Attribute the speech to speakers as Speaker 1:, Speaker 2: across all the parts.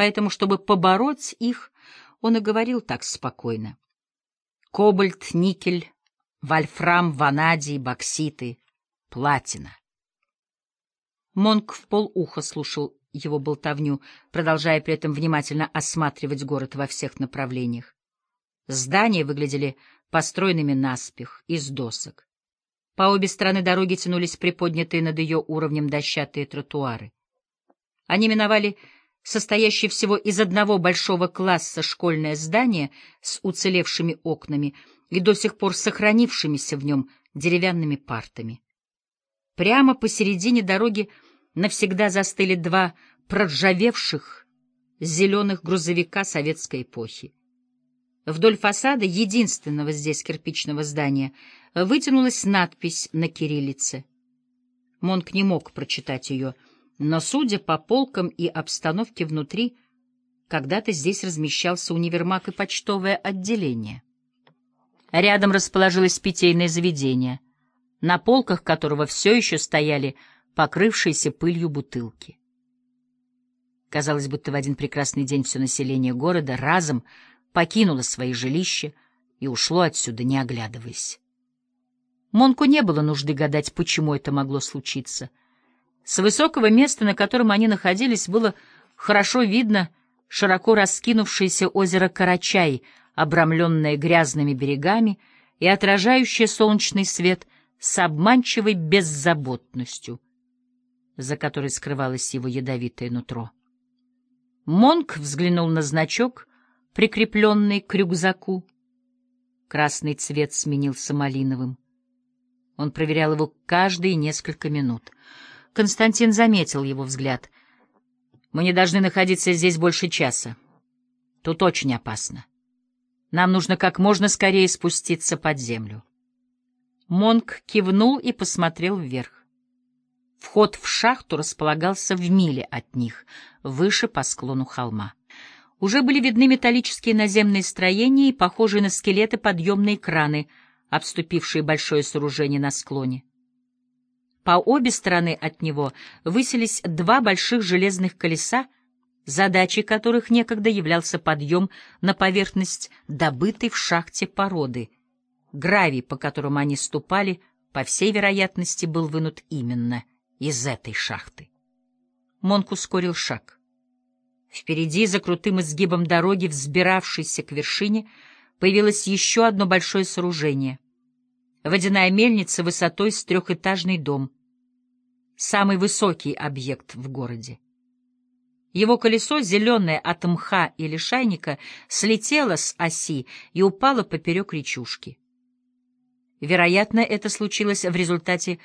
Speaker 1: Поэтому, чтобы побороть их, он и говорил так спокойно. Кобальт, никель, вольфрам, ванадий, бокситы, платина. Монк в полуха слушал его болтовню, продолжая при этом внимательно осматривать город во всех направлениях. Здания выглядели построенными наспех, из досок. По обе стороны дороги тянулись приподнятые над ее уровнем дощатые тротуары. Они миновали состоящее всего из одного большого класса школьное здание с уцелевшими окнами и до сих пор сохранившимися в нем деревянными партами. Прямо посередине дороги навсегда застыли два проржавевших зеленых грузовика советской эпохи. Вдоль фасада единственного здесь кирпичного здания вытянулась надпись на кириллице. Монк не мог прочитать ее, но, судя по полкам и обстановке внутри, когда-то здесь размещался универмаг и почтовое отделение. Рядом расположилось питейное заведение, на полках которого все еще стояли покрывшиеся пылью бутылки. Казалось, будто в один прекрасный день все население города разом покинуло свои жилища и ушло отсюда, не оглядываясь. Монку не было нужды гадать, почему это могло случиться. С высокого места, на котором они находились, было хорошо видно широко раскинувшееся озеро Карачай, обрамленное грязными берегами и отражающее солнечный свет с обманчивой беззаботностью, за которой скрывалось его ядовитое нутро. Монк взглянул на значок, прикрепленный к рюкзаку. Красный цвет сменился малиновым. Он проверял его каждые несколько минут. Константин заметил его взгляд. «Мы не должны находиться здесь больше часа. Тут очень опасно. Нам нужно как можно скорее спуститься под землю». Монк кивнул и посмотрел вверх. Вход в шахту располагался в миле от них, выше по склону холма. Уже были видны металлические наземные строения и похожие на скелеты подъемные краны — обступившие большое сооружение на склоне. По обе стороны от него высились два больших железных колеса, задачей которых некогда являлся подъем на поверхность добытой в шахте породы. Гравий, по которому они ступали, по всей вероятности, был вынут именно из этой шахты. Монк ускорил шаг. Впереди, за крутым изгибом дороги, взбиравшейся к вершине, появилось еще одно большое сооружение. Водяная мельница высотой с трехэтажный дом. Самый высокий объект в городе. Его колесо, зеленое от мха или шайника, слетело с оси и упало поперек речушки. Вероятно, это случилось в результате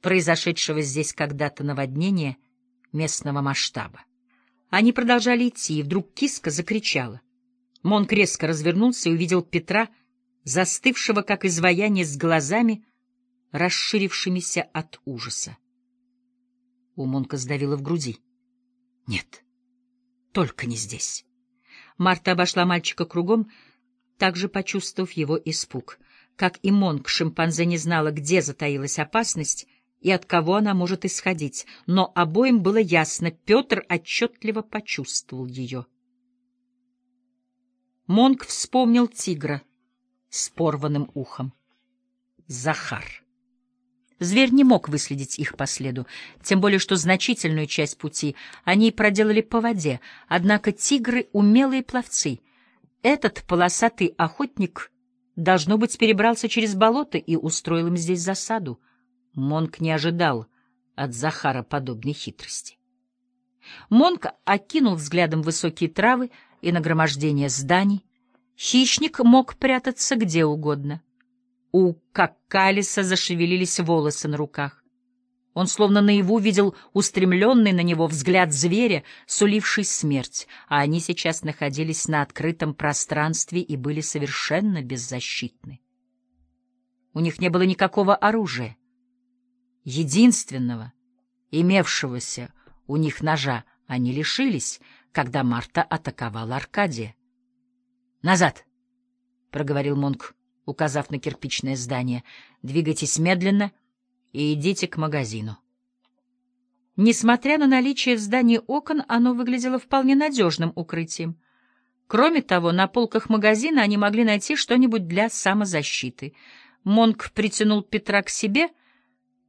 Speaker 1: произошедшего здесь когда-то наводнения местного масштаба. Они продолжали идти, и вдруг киска закричала. Монк резко развернулся и увидел Петра, застывшего, как изваяние, с глазами, расширившимися от ужаса. У Монка сдавило в груди. Нет, только не здесь. Марта обошла мальчика кругом, также почувствовав его испуг. Как и Монк, шимпанзе не знала, где затаилась опасность и от кого она может исходить, но обоим было ясно, Петр отчетливо почувствовал ее. Монк вспомнил тигра с порванным ухом. Захар. Зверь не мог выследить их по следу, тем более что значительную часть пути они проделали по воде, однако тигры — умелые пловцы. Этот полосатый охотник, должно быть, перебрался через болото и устроил им здесь засаду. Монк не ожидал от Захара подобной хитрости. Монк окинул взглядом высокие травы, и нагромождение зданий. Хищник мог прятаться где угодно. У Каккалиса зашевелились волосы на руках. Он словно наяву видел устремленный на него взгляд зверя, суливший смерть, а они сейчас находились на открытом пространстве и были совершенно беззащитны. У них не было никакого оружия. Единственного, имевшегося у них ножа, они лишились — когда Марта атаковала Аркадия. «Назад!» — проговорил Монк, указав на кирпичное здание. «Двигайтесь медленно и идите к магазину». Несмотря на наличие в здании окон, оно выглядело вполне надежным укрытием. Кроме того, на полках магазина они могли найти что-нибудь для самозащиты. Монк притянул Петра к себе —